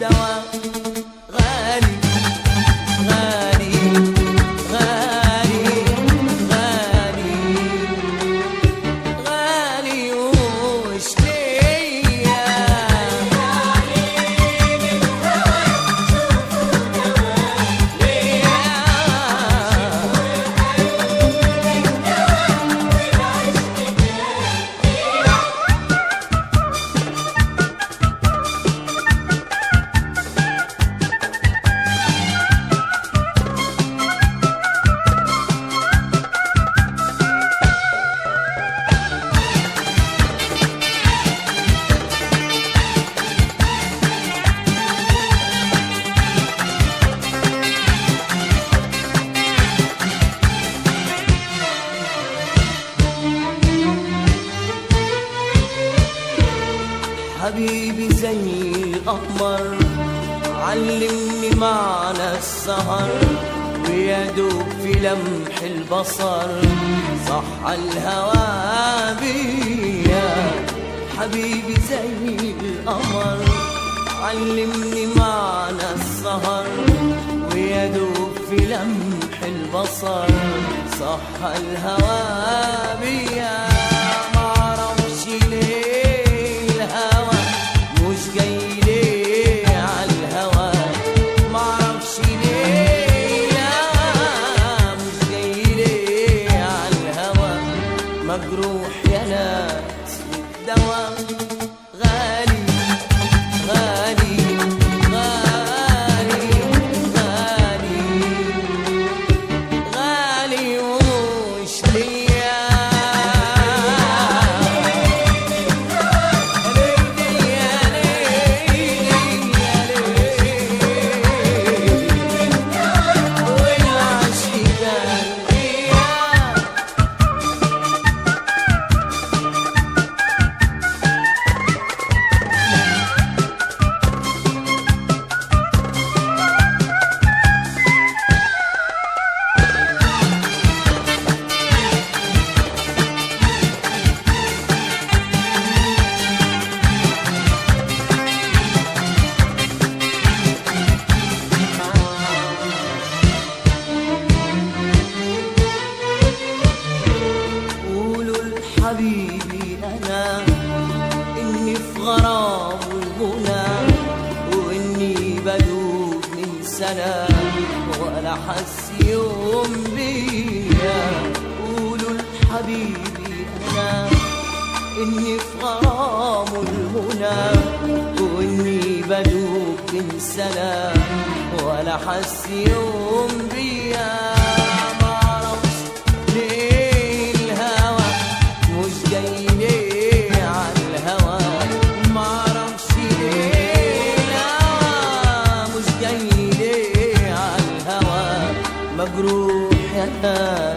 dão حبيبي زي القمر علمني معنى السهر ويا دوب في لمح البصر صح الهوى بيا. حبيبي زي القمر علمني معنى السهر ويا دوب في لمح البصر صح الهوى بيا. في غرام والغنى وإني بدوب من سنه ولا حس يوم بيا. قولوا لحبيبي أنا إني في غرام والغنى وإني بدوب من سنه ولا حس يوم gru nyata